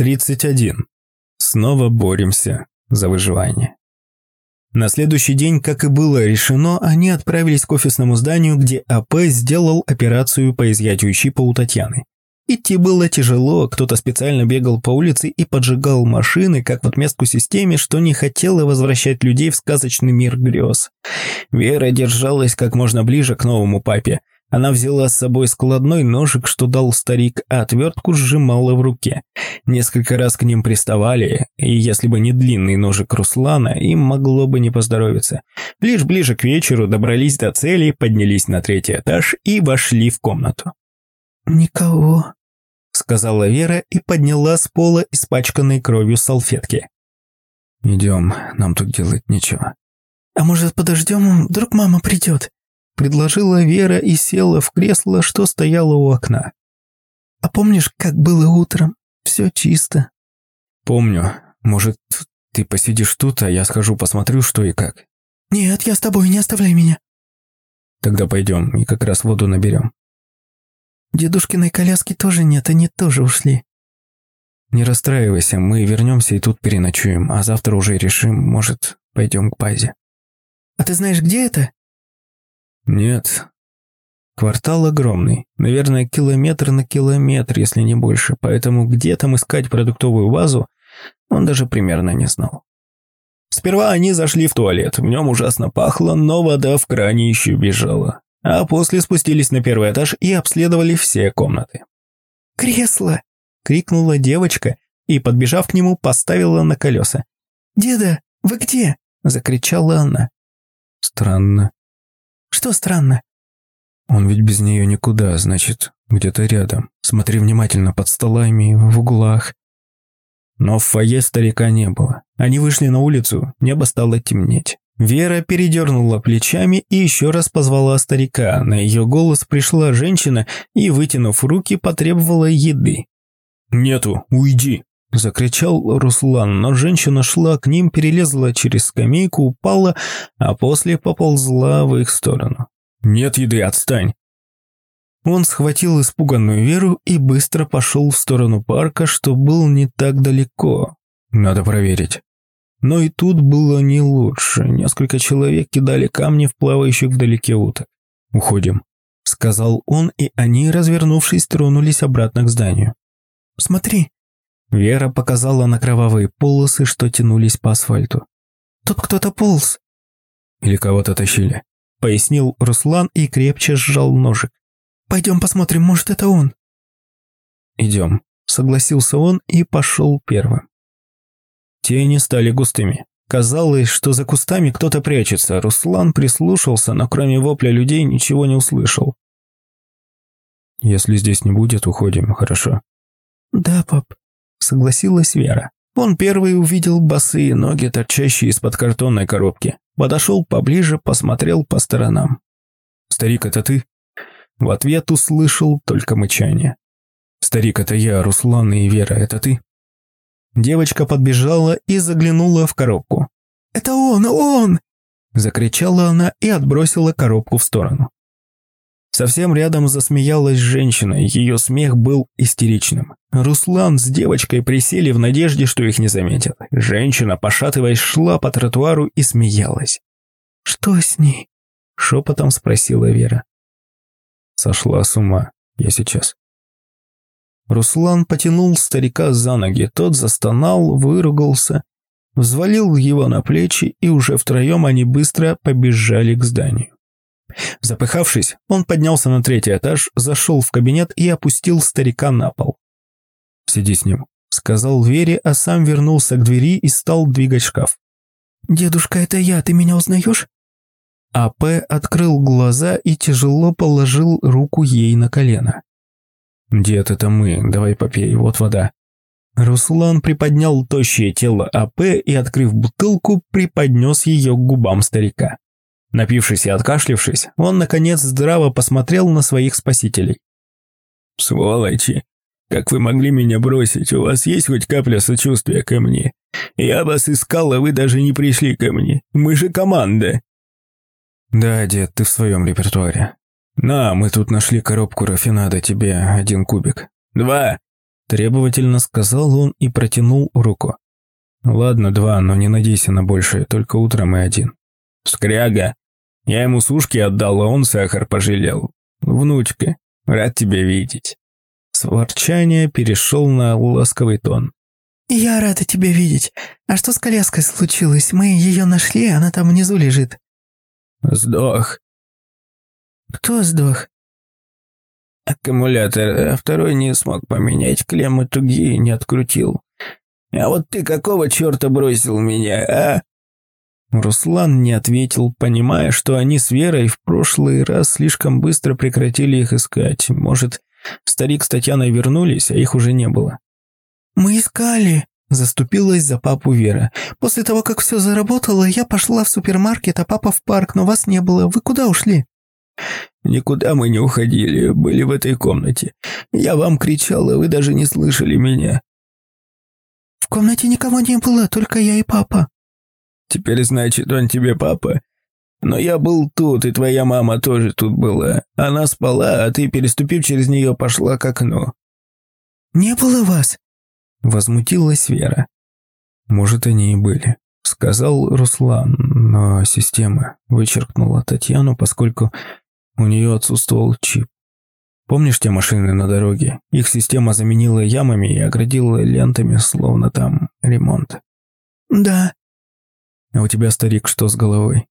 31. Снова боремся за выживание. На следующий день, как и было решено, они отправились к офисному зданию, где АП сделал операцию по изъятию чипа у Татьяны. Идти было тяжело, кто-то специально бегал по улице и поджигал машины, как в отместку системе, что не хотела возвращать людей в сказочный мир грез. Вера держалась как можно ближе к новому папе, она взяла с собой складной ножик, что дал старик, а отвертку сжимала в руке. Несколько раз к ним приставали, и если бы не длинный ножик Руслана, им могло бы не поздоровиться. Лишь ближе к вечеру добрались до цели, поднялись на третий этаж и вошли в комнату. «Никого», — сказала Вера и подняла с пола испачканной кровью салфетки. «Идем, нам тут делать нечего». «А может, подождем, вдруг мама придет?» Предложила Вера и села в кресло, что стояло у окна. «А помнишь, как было утром? Все чисто». «Помню. Может, ты посидишь тут, а я схожу посмотрю, что и как». «Нет, я с тобой, не оставляй меня». «Тогда пойдем и как раз воду наберем». «Дедушкиной коляски тоже нет, они тоже ушли». «Не расстраивайся, мы вернемся и тут переночуем, а завтра уже решим, может, пойдем к базе». «А ты знаешь, где это?» Нет. Квартал огромный, наверное, километр на километр, если не больше, поэтому где там искать продуктовую базу, он даже примерно не знал. Сперва они зашли в туалет, в нем ужасно пахло, но вода в кране еще бежала. А после спустились на первый этаж и обследовали все комнаты. «Кресло!» – крикнула девочка и, подбежав к нему, поставила на колеса. «Деда, вы где?» – закричала она. Странно. Что странно? Он ведь без нее никуда, значит, где-то рядом. Смотри внимательно под столами, в углах. Но в фойе старика не было. Они вышли на улицу, небо стало темнеть. Вера передернула плечами и еще раз позвала старика. На ее голос пришла женщина и, вытянув руки, потребовала еды. «Нету, уйди!» – закричал Руслан, но женщина шла к ним, перелезла через скамейку, упала, а после поползла в их сторону. «Нет еды, отстань!» Он схватил испуганную Веру и быстро пошел в сторону парка, что был не так далеко. Надо проверить. Но и тут было не лучше. Несколько человек кидали камни в плавающих вдалеке уток. «Уходим», — сказал он, и они, развернувшись, тронулись обратно к зданию. «Смотри», Вера показала на кровавые полосы, что тянулись по асфальту. «Тут кто-то полз». «Или кого-то тащили», — пояснил Руслан и крепче сжал ножик. «Пойдем посмотрим, может, это он». «Идем», — согласился он и пошел первым. Тени стали густыми. Казалось, что за кустами кто-то прячется. Руслан прислушался, но кроме вопля людей ничего не услышал. «Если здесь не будет, уходим, хорошо?» «Да, пап», согласилась Вера. Он первый увидел босые ноги, торчащие из-под картонной коробки. Подошел поближе, посмотрел по сторонам. «Старик, это ты?» В ответ услышал только мычание. «Старик, это я, Руслан и Вера, это ты?» Девочка подбежала и заглянула в коробку. «Это он, он!» Закричала она и отбросила коробку в сторону. Совсем рядом засмеялась женщина, ее смех был истеричным. Руслан с девочкой присели в надежде, что их не заметят. Женщина, пошатываясь, шла по тротуару и смеялась. «Что с ней?» – шепотом спросила Вера. Сошла с ума. Я сейчас. Руслан потянул старика за ноги, тот застонал, выругался, взвалил его на плечи, и уже втроем они быстро побежали к зданию. Запыхавшись, он поднялся на третий этаж, зашел в кабинет и опустил старика на пол. «Сиди с ним», — сказал Вере, а сам вернулся к двери и стал двигать шкаф. «Дедушка, это я, ты меня узнаешь?» А.П. открыл глаза и тяжело положил руку ей на колено. «Дед, это мы, давай попей, вот вода». Руслан приподнял тощее тело А.П. и, открыв бутылку, приподнес ее к губам старика. Напившись и откашлившись, он, наконец, здраво посмотрел на своих спасителей. «Сволочи! Как вы могли меня бросить? У вас есть хоть капля сочувствия ко мне? Я вас искал, а вы даже не пришли ко мне. Мы же команда!» «Да, дед, ты в своем репертуаре. На, мы тут нашли коробку рафинада, тебе один кубик». «Два!» Требовательно сказал он и протянул руку. Ладно, два, но не надейся на большее, только утром и один. Скряга. Я ему сушки отдал, а он сахар пожалел. Внучка, рад тебя видеть. С ворчания перешел на ласковый тон. «Я рада тебя видеть. А что с коляской случилось? Мы ее нашли, она там внизу лежит». «Сдох». «Кто сдох?» «Аккумулятор, а второй не смог поменять, клеммы тугие не открутил. А вот ты какого черта бросил меня, а?» Руслан не ответил, понимая, что они с Верой в прошлый раз слишком быстро прекратили их искать. Может, старик с Татьяной вернулись, а их уже не было. «Мы искали», – заступилась за папу Вера. «После того, как все заработало, я пошла в супермаркет, а папа в парк, но вас не было. Вы куда ушли?» «Никуда мы не уходили, были в этой комнате. Я вам кричала, вы даже не слышали меня». «В комнате никого не было, только я и папа». «Теперь, значит, он тебе папа? Но я был тут, и твоя мама тоже тут была. Она спала, а ты, переступив через нее, пошла к окну». «Не было вас?» Возмутилась Вера. «Может, они и были», — сказал Руслан, но система вычеркнула Татьяну, поскольку у нее отсутствовал чип. Помнишь те машины на дороге? Их система заменила ямами и оградила лентами, словно там ремонт. «Да». «А у тебя, старик, что с головой?»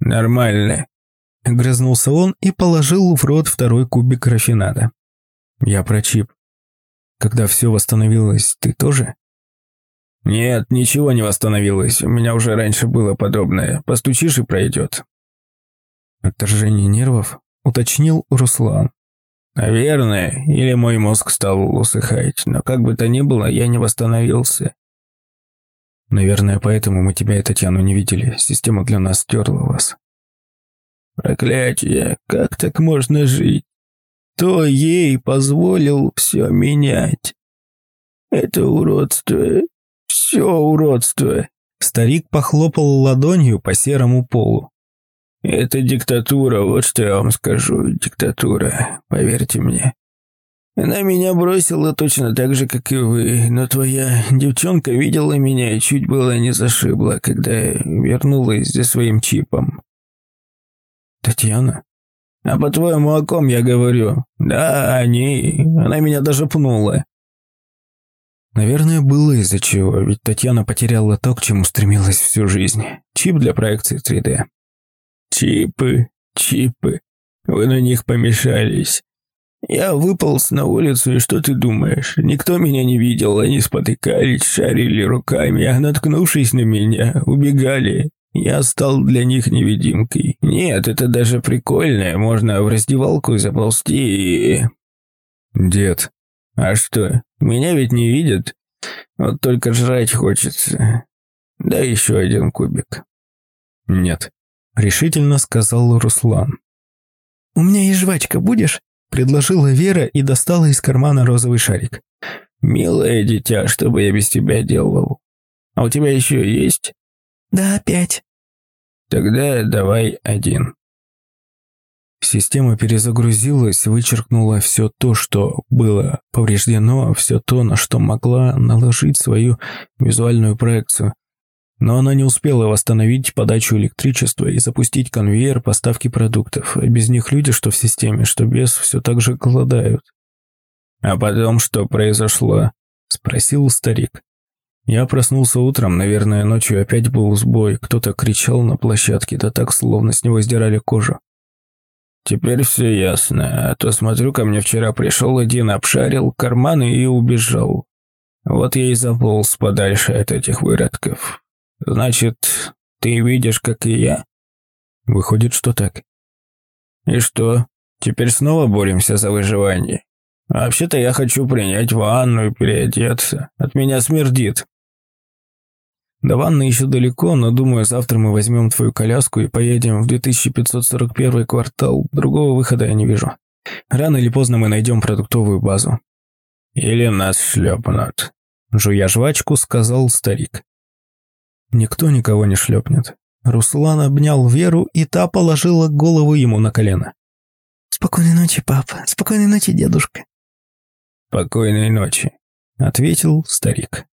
«Нормально», — грызнулся он и положил в рот второй кубик рафинада. «Я про чип. Когда все восстановилось, ты тоже?» «Нет, ничего не восстановилось. У меня уже раньше было подобное. Постучишь и пройдет». «Отторжение нервов?» – уточнил Руслан. «Наверное. Или мой мозг стал усыхать. Но как бы то ни было, я не восстановился». «Наверное, поэтому мы тебя и Татьяну не видели. Система для нас стерла вас». «Проклятие! Как так можно жить?» Кто ей позволил все менять? Это уродство, все уродство. Старик похлопал ладонью по серому полу. Это диктатура, вот что я вам скажу, диктатура, поверьте мне. Она меня бросила точно так же, как и вы, но твоя девчонка видела меня и чуть было не зашибла, когда вернулась за своим чипом. Татьяна? А по-твоему, о ком я говорю? Да, о ней. Она меня даже пнула. Наверное, было из-за чего, ведь Татьяна потеряла то, к чему стремилась всю жизнь. Чип для проекции 3D. Чипы, чипы. Вы на них помешались. Я выполз на улицу, и что ты думаешь? Никто меня не видел, они спотыкались, шарили руками, а наткнувшись на меня, убегали. Я стал для них невидимкой. Нет, это даже прикольно. Можно в раздевалку заползти и... Дед, а что, меня ведь не видят? Вот только жрать хочется. Да еще один кубик. Нет, решительно сказал Руслан. «У меня есть жвачка, будешь?» Предложила Вера и достала из кармана розовый шарик. «Милое дитя, что бы я без тебя делал? А у тебя еще есть?» «Да, пять». Тогда давай один. Система перезагрузилась, вычеркнула все то, что было повреждено, все то, на что могла наложить свою визуальную проекцию. Но она не успела восстановить подачу электричества и запустить конвейер поставки продуктов. Без них люди, что в системе, что без, все так же голодают. «А потом что произошло?» – спросил старик. Я проснулся утром, наверное, ночью опять был сбой. Кто-то кричал на площадке, да так, словно с него сдирали кожу. Теперь все ясно, а то смотрю, ко мне вчера пришел один, обшарил карманы и убежал. Вот я и заполз подальше от этих выродков. Значит, ты видишь, как и я? Выходит, что так. И что, теперь снова боремся за выживание? Вообще-то я хочу принять ванну и переодеться. От меня смердит. До ванны еще далеко, но думаю, завтра мы возьмем твою коляску и поедем в 2541 квартал. Другого выхода я не вижу. Рано или поздно мы найдем продуктовую базу. Или нас шлепнут. Жуя жвачку, сказал старик. Никто никого не шлепнет. Руслан обнял Веру, и та положила голову ему на колено. «Спокойной ночи, папа. Спокойной ночи, дедушка». «Спокойной ночи», ответил старик.